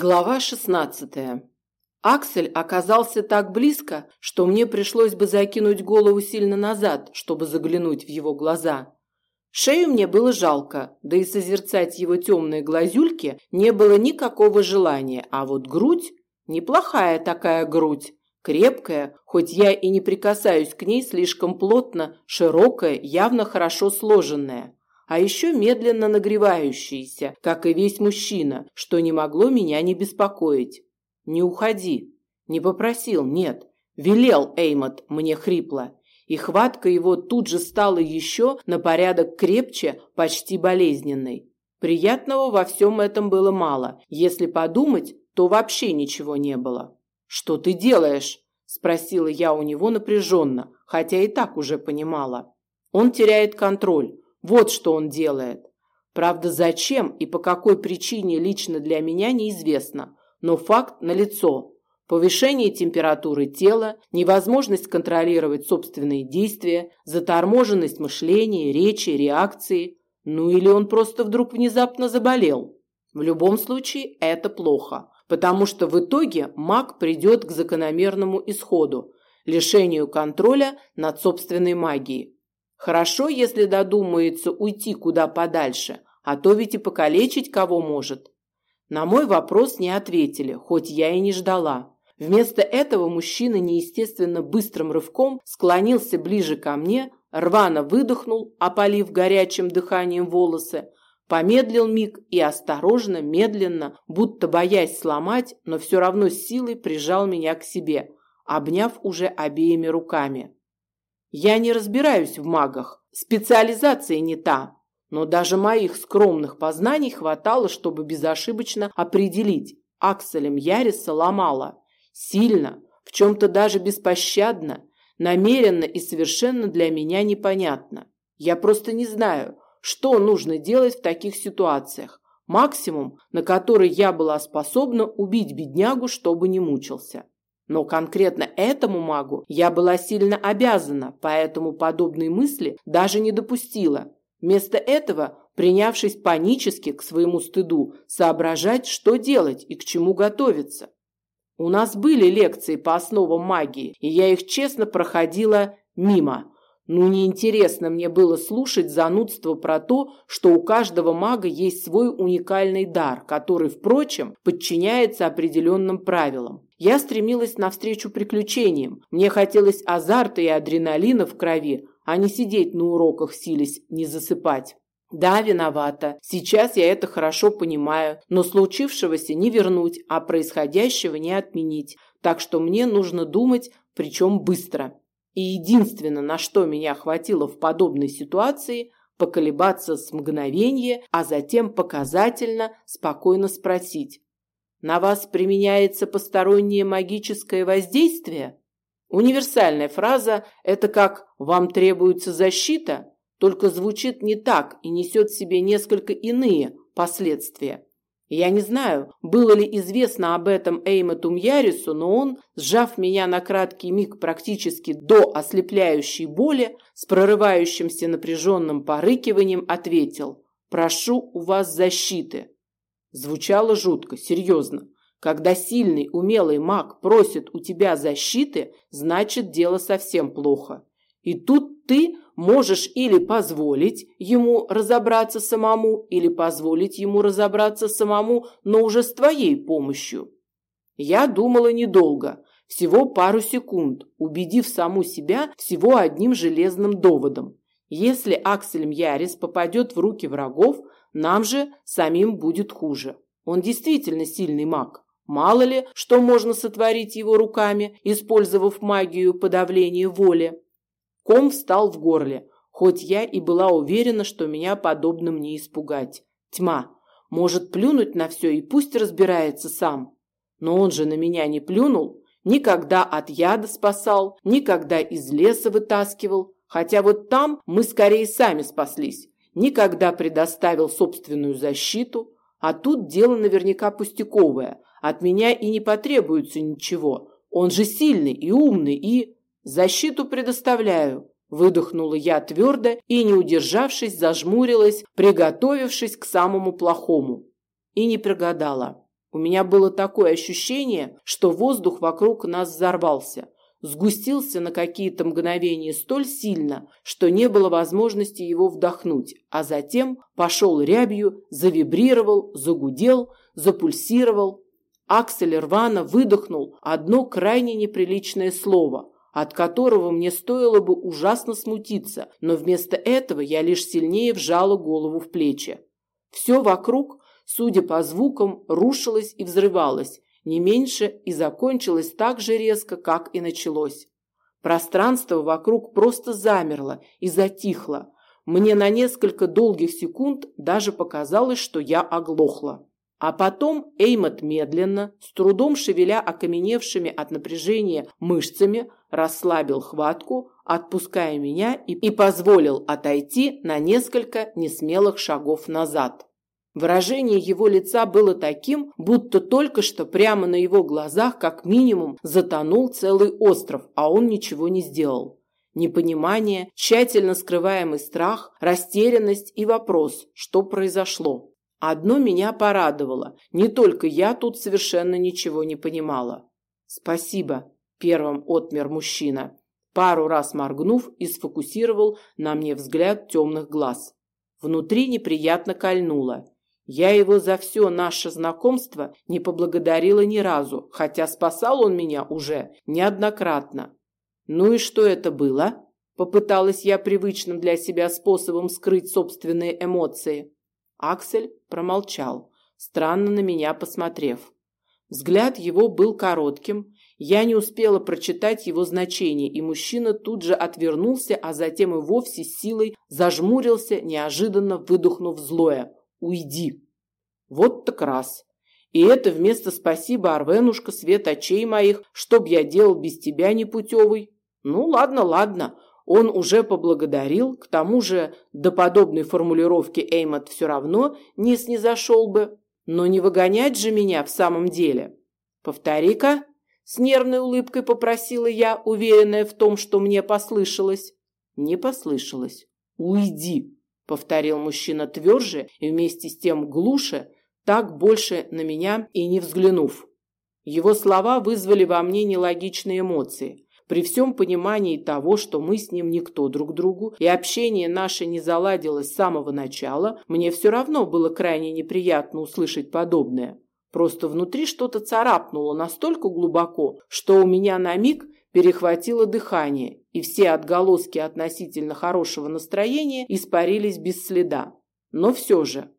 Глава 16. Аксель оказался так близко, что мне пришлось бы закинуть голову сильно назад, чтобы заглянуть в его глаза. Шею мне было жалко, да и созерцать его темные глазюльки не было никакого желания, а вот грудь, неплохая такая грудь, крепкая, хоть я и не прикасаюсь к ней слишком плотно, широкая, явно хорошо сложенная а еще медленно нагревающийся, как и весь мужчина, что не могло меня не беспокоить. «Не уходи». Не попросил, нет. Велел Эймот мне хрипло. И хватка его тут же стала еще на порядок крепче, почти болезненной. Приятного во всем этом было мало. Если подумать, то вообще ничего не было. «Что ты делаешь?» – спросила я у него напряженно, хотя и так уже понимала. Он теряет контроль. Вот что он делает. Правда, зачем и по какой причине лично для меня неизвестно, но факт налицо. Повышение температуры тела, невозможность контролировать собственные действия, заторможенность мышления, речи, реакции. Ну или он просто вдруг внезапно заболел. В любом случае это плохо, потому что в итоге маг придет к закономерному исходу – лишению контроля над собственной магией. Хорошо, если додумается уйти куда подальше, а то ведь и покалечить кого может. На мой вопрос не ответили, хоть я и не ждала. Вместо этого мужчина неестественно быстрым рывком склонился ближе ко мне, рвано выдохнул, опалив горячим дыханием волосы, помедлил миг и осторожно, медленно, будто боясь сломать, но все равно силой прижал меня к себе, обняв уже обеими руками. Я не разбираюсь в магах, специализация не та, но даже моих скромных познаний хватало, чтобы безошибочно определить, акселем Яриса ломала. Сильно, в чем-то даже беспощадно, намеренно и совершенно для меня непонятно. Я просто не знаю, что нужно делать в таких ситуациях. Максимум, на который я была способна убить беднягу, чтобы не мучился. Но конкретно этому магу я была сильно обязана, поэтому подобные мысли даже не допустила. Вместо этого, принявшись панически к своему стыду, соображать, что делать и к чему готовиться. У нас были лекции по основам магии, и я их честно проходила мимо. Ну, неинтересно мне было слушать занудство про то, что у каждого мага есть свой уникальный дар, который, впрочем, подчиняется определенным правилам. Я стремилась навстречу приключениям. Мне хотелось азарта и адреналина в крови, а не сидеть на уроках сились не засыпать. Да, виновата. Сейчас я это хорошо понимаю, но случившегося не вернуть, а происходящего не отменить. Так что мне нужно думать, причем быстро. И единственное, на что меня хватило в подобной ситуации, поколебаться с мгновения, а затем показательно, спокойно спросить. На вас применяется постороннее магическое воздействие? Универсальная фраза – это как «вам требуется защита», только звучит не так и несет в себе несколько иные последствия. Я не знаю, было ли известно об этом Эймоту Мьярису, но он, сжав меня на краткий миг практически до ослепляющей боли, с прорывающимся напряженным порыкиванием ответил «Прошу у вас защиты». Звучало жутко, серьезно. Когда сильный, умелый маг просит у тебя защиты, значит дело совсем плохо. И тут ты можешь или позволить ему разобраться самому, или позволить ему разобраться самому, но уже с твоей помощью. Я думала недолго, всего пару секунд, убедив саму себя всего одним железным доводом. Если Аксель Мьярис попадет в руки врагов, нам же самим будет хуже. Он действительно сильный маг. Мало ли, что можно сотворить его руками, использовав магию подавления воли. Ком встал в горле, хоть я и была уверена, что меня подобным не испугать. Тьма. Может плюнуть на все и пусть разбирается сам. Но он же на меня не плюнул, никогда от яда спасал, никогда из леса вытаскивал, хотя вот там мы скорее сами спаслись никогда предоставил собственную защиту, а тут дело наверняка пустяковое. От меня и не потребуется ничего. Он же сильный и умный, и... Защиту предоставляю. Выдохнула я твердо и, не удержавшись, зажмурилась, приготовившись к самому плохому. И не прогадала. У меня было такое ощущение, что воздух вокруг нас взорвался, сгустился на какие-то мгновения столь сильно, что не было возможности его вдохнуть, а затем пошел рябью, завибрировал, загудел, запульсировал. Аксель рвано выдохнул одно крайне неприличное слово, от которого мне стоило бы ужасно смутиться, но вместо этого я лишь сильнее вжала голову в плечи. Все вокруг, судя по звукам, рушилось и взрывалось, не меньше и закончилось так же резко, как и началось. Пространство вокруг просто замерло и затихло. Мне на несколько долгих секунд даже показалось, что я оглохла. А потом Эймот медленно, с трудом шевеля окаменевшими от напряжения мышцами, расслабил хватку, отпуская меня и, и позволил отойти на несколько несмелых шагов назад. Выражение его лица было таким, будто только что прямо на его глазах как минимум затонул целый остров, а он ничего не сделал. Непонимание, тщательно скрываемый страх, растерянность и вопрос, что произошло. Одно меня порадовало. Не только я тут совершенно ничего не понимала. «Спасибо», – первым отмер мужчина, пару раз моргнув и сфокусировал на мне взгляд темных глаз. Внутри неприятно кольнуло. Я его за все наше знакомство не поблагодарила ни разу, хотя спасал он меня уже неоднократно. Ну и что это было? Попыталась я привычным для себя способом скрыть собственные эмоции. Аксель промолчал, странно на меня посмотрев. Взгляд его был коротким, я не успела прочитать его значение, и мужчина тут же отвернулся, а затем и вовсе силой зажмурился, неожиданно выдохнув злое. Уйди. Вот так раз. И это вместо спасибо, Арвенушка, свет очей моих, чтоб я делал без тебя непутевый. Ну, ладно, ладно. Он уже поблагодарил, к тому же до подобной формулировки Эймот все равно не снизошел бы. Но не выгонять же меня в самом деле. Повтори-ка, с нервной улыбкой попросила я, уверенная в том, что мне послышалось. Не послышалось. Уйди повторил мужчина тверже и вместе с тем глуше, так больше на меня и не взглянув. Его слова вызвали во мне нелогичные эмоции. При всем понимании того, что мы с ним никто друг другу, и общение наше не заладилось с самого начала, мне все равно было крайне неприятно услышать подобное. Просто внутри что-то царапнуло настолько глубоко, что у меня на миг перехватило дыхание, и все отголоски относительно хорошего настроения испарились без следа. Но все же,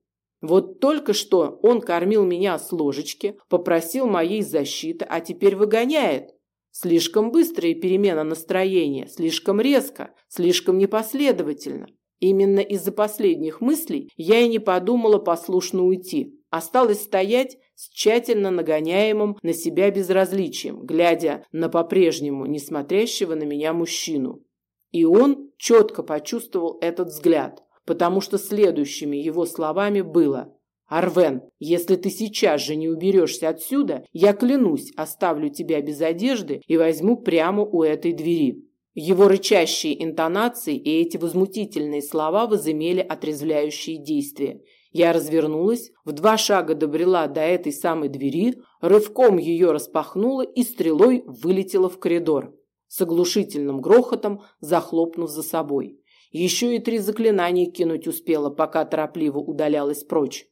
вот только что он кормил меня с ложечки, попросил моей защиты, а теперь выгоняет. Слишком быстрая перемена настроения, слишком резко, слишком непоследовательно. Именно из-за последних мыслей я и не подумала послушно уйти. Осталось стоять с тщательно нагоняемым на себя безразличием, глядя на по-прежнему не смотрящего на меня мужчину. И он четко почувствовал этот взгляд, потому что следующими его словами было «Арвен, если ты сейчас же не уберешься отсюда, я клянусь, оставлю тебя без одежды и возьму прямо у этой двери». Его рычащие интонации и эти возмутительные слова возымели отрезвляющие действия, я развернулась, в два шага добрела до этой самой двери, рывком ее распахнула и стрелой вылетела в коридор, с оглушительным грохотом захлопнув за собой. Еще и три заклинания кинуть успела, пока торопливо удалялась прочь.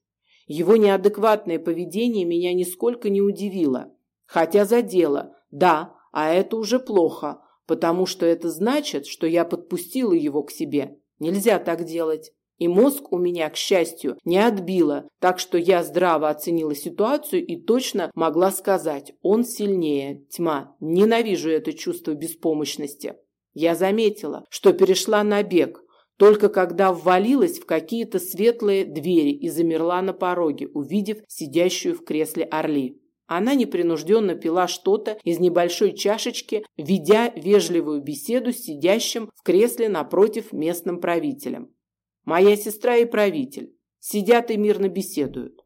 Его неадекватное поведение меня нисколько не удивило. Хотя задело, да, а это уже плохо, потому что это значит, что я подпустила его к себе. Нельзя так делать. И мозг у меня, к счастью, не отбило, так что я здраво оценила ситуацию и точно могла сказать, он сильнее. Тьма, ненавижу это чувство беспомощности. Я заметила, что перешла на бег, только когда ввалилась в какие-то светлые двери и замерла на пороге, увидев сидящую в кресле Орли. Она непринужденно пила что-то из небольшой чашечки, ведя вежливую беседу с сидящим в кресле напротив местным правителем. Моя сестра и правитель сидят и мирно беседуют.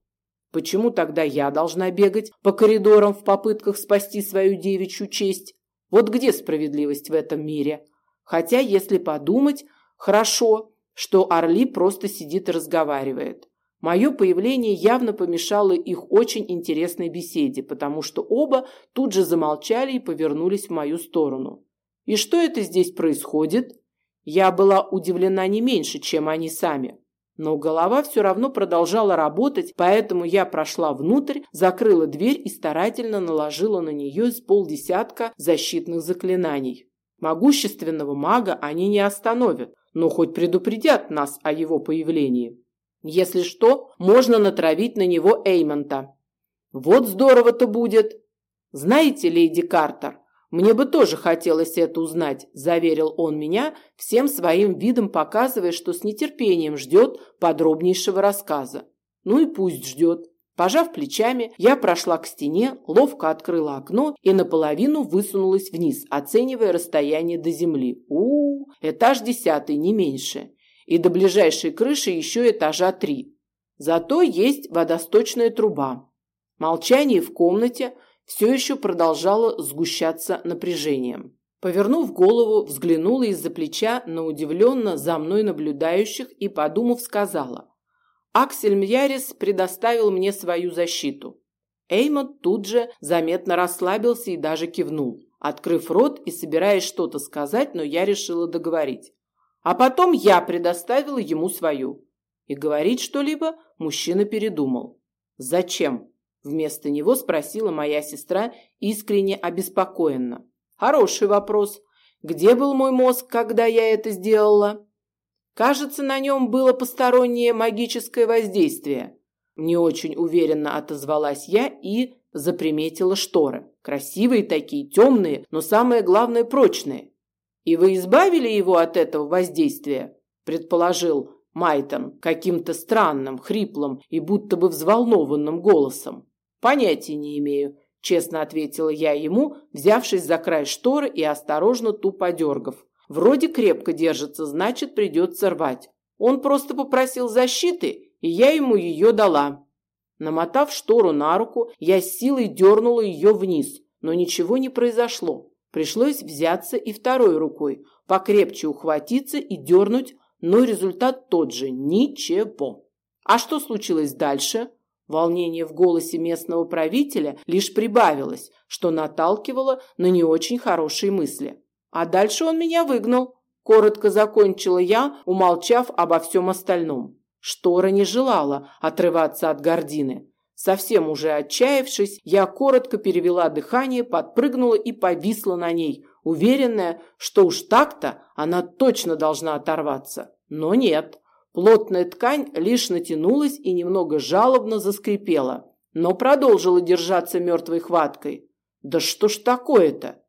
Почему тогда я должна бегать по коридорам в попытках спасти свою девичью честь? Вот где справедливость в этом мире? Хотя, если подумать, хорошо, что Орли просто сидит и разговаривает. Мое появление явно помешало их очень интересной беседе, потому что оба тут же замолчали и повернулись в мою сторону. «И что это здесь происходит?» Я была удивлена не меньше, чем они сами. Но голова все равно продолжала работать, поэтому я прошла внутрь, закрыла дверь и старательно наложила на нее с полдесятка защитных заклинаний. Могущественного мага они не остановят, но хоть предупредят нас о его появлении. Если что, можно натравить на него Эймонта. Вот здорово-то будет. Знаете, леди Картер, мне бы тоже хотелось это узнать, заверил он меня, всем своим видом показывая, что с нетерпением ждет подробнейшего рассказа. Ну и пусть ждет. Пожав плечами, я прошла к стене, ловко открыла окно и наполовину высунулась вниз, оценивая расстояние до земли. У, -у, -у этаж десятый, не меньше и до ближайшей крыши еще этажа три. Зато есть водосточная труба. Молчание в комнате все еще продолжало сгущаться напряжением. Повернув голову, взглянула из-за плеча на удивленно за мной наблюдающих и, подумав, сказала. «Аксель Мьярис предоставил мне свою защиту». Эймот тут же заметно расслабился и даже кивнул, открыв рот и собираясь что-то сказать, но я решила договорить. А потом я предоставила ему свою. И говорить что-либо мужчина передумал. «Зачем?» – вместо него спросила моя сестра искренне обеспокоенно. «Хороший вопрос. Где был мой мозг, когда я это сделала?» «Кажется, на нем было постороннее магическое воздействие». Не очень уверенно отозвалась я и заприметила шторы. Красивые такие, темные, но самое главное прочные. «И вы избавили его от этого воздействия?» – предположил Майтон каким-то странным, хриплым и будто бы взволнованным голосом. «Понятия не имею», – честно ответила я ему, взявшись за край шторы и осторожно ту подергав. «Вроде крепко держится, значит, придется рвать. Он просто попросил защиты, и я ему ее дала». Намотав штору на руку, я с силой дернула ее вниз, но ничего не произошло. Пришлось взяться и второй рукой, покрепче ухватиться и дернуть, но результат тот же – ничего. А что случилось дальше? Волнение в голосе местного правителя лишь прибавилось, что наталкивало на не очень хорошие мысли. А дальше он меня выгнал. Коротко закончила я, умолчав обо всем остальном. Штора не желала отрываться от гордины. Совсем уже отчаявшись, я коротко перевела дыхание, подпрыгнула и повисла на ней, уверенная, что уж так-то она точно должна оторваться. Но нет. Плотная ткань лишь натянулась и немного жалобно заскрипела, но продолжила держаться мертвой хваткой. «Да что ж такое-то?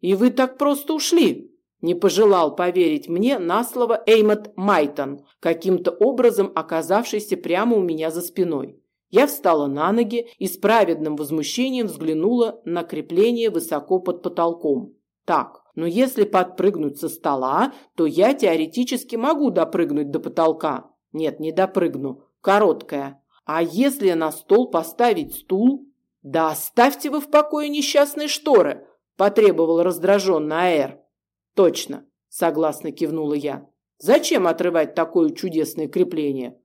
И вы так просто ушли?» Не пожелал поверить мне на слово Эймот Майтон, каким-то образом оказавшийся прямо у меня за спиной. Я встала на ноги и с праведным возмущением взглянула на крепление высоко под потолком. Так, но если подпрыгнуть со стола, то я теоретически могу допрыгнуть до потолка. Нет, не допрыгну. Короткая. А если на стол поставить стул? Да оставьте вы в покое несчастные шторы, потребовал раздраженно Аэр. Точно, согласно кивнула я. Зачем отрывать такое чудесное крепление?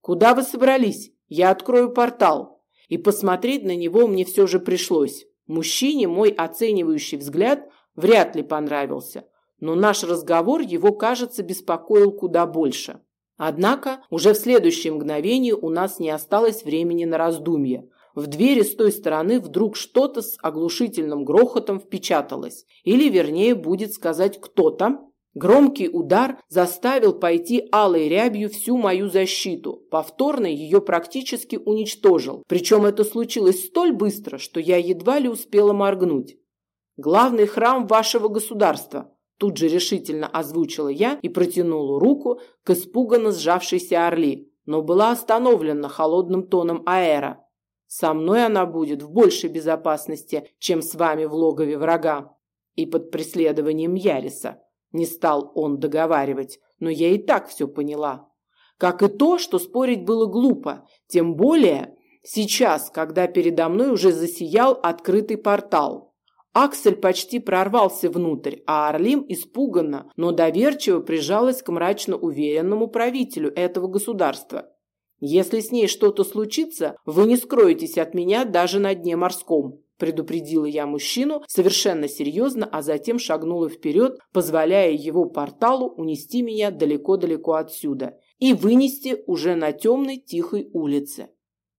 Куда вы собрались? Я открою портал. И посмотреть на него мне все же пришлось. Мужчине мой оценивающий взгляд вряд ли понравился, но наш разговор его, кажется, беспокоил куда больше. Однако уже в следующее мгновение у нас не осталось времени на раздумье. В двери с той стороны вдруг что-то с оглушительным грохотом впечаталось. Или, вернее, будет сказать кто-то, Громкий удар заставил пойти алой рябью всю мою защиту. Повторно ее практически уничтожил. Причем это случилось столь быстро, что я едва ли успела моргнуть. «Главный храм вашего государства», тут же решительно озвучила я и протянула руку к испуганно сжавшейся Орли, но была остановлена холодным тоном Аэра. «Со мной она будет в большей безопасности, чем с вами в логове врага и под преследованием Яриса». Не стал он договаривать, но я и так все поняла. Как и то, что спорить было глупо, тем более сейчас, когда передо мной уже засиял открытый портал. Аксель почти прорвался внутрь, а Орлим испуганно, но доверчиво прижалась к мрачно уверенному правителю этого государства. Если с ней что-то случится, вы не скроетесь от меня даже на дне морском предупредила я мужчину совершенно серьезно, а затем шагнула вперед, позволяя его порталу унести меня далеко-далеко отсюда и вынести уже на темной тихой улице.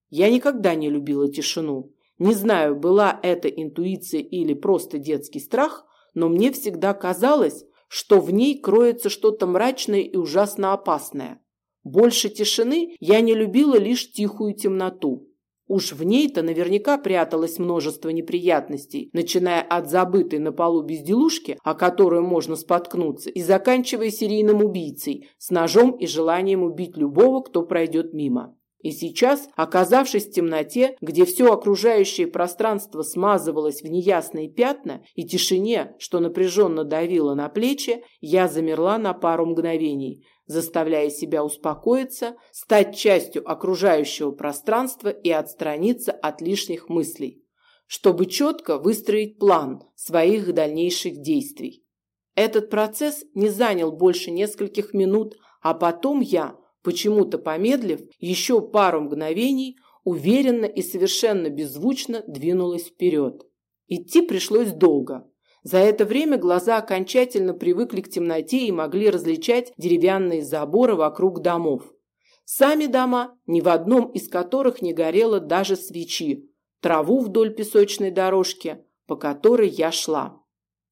Я никогда не любила тишину. Не знаю, была это интуиция или просто детский страх, но мне всегда казалось, что в ней кроется что-то мрачное и ужасно опасное. Больше тишины я не любила лишь тихую темноту. Уж в ней-то наверняка пряталось множество неприятностей, начиная от забытой на полу безделушки, о которую можно споткнуться, и заканчивая серийным убийцей с ножом и желанием убить любого, кто пройдет мимо. И сейчас, оказавшись в темноте, где все окружающее пространство смазывалось в неясные пятна и тишине, что напряженно давило на плечи, я замерла на пару мгновений – заставляя себя успокоиться, стать частью окружающего пространства и отстраниться от лишних мыслей, чтобы четко выстроить план своих дальнейших действий. Этот процесс не занял больше нескольких минут, а потом я, почему-то помедлив еще пару мгновений, уверенно и совершенно беззвучно двинулась вперед. Идти пришлось долго, за это время глаза окончательно привыкли к темноте и могли различать деревянные заборы вокруг домов. Сами дома, ни в одном из которых не горело даже свечи, траву вдоль песочной дорожки, по которой я шла.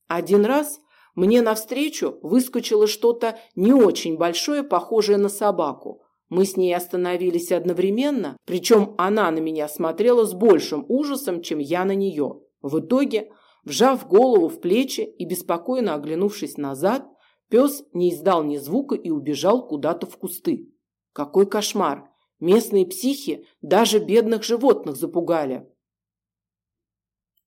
Один раз мне навстречу выскочило что-то не очень большое, похожее на собаку. Мы с ней остановились одновременно, причем она на меня смотрела с большим ужасом, чем я на нее. В итоге Вжав голову в плечи и беспокойно оглянувшись назад, пес не издал ни звука и убежал куда-то в кусты. Какой кошмар! Местные психи даже бедных животных запугали.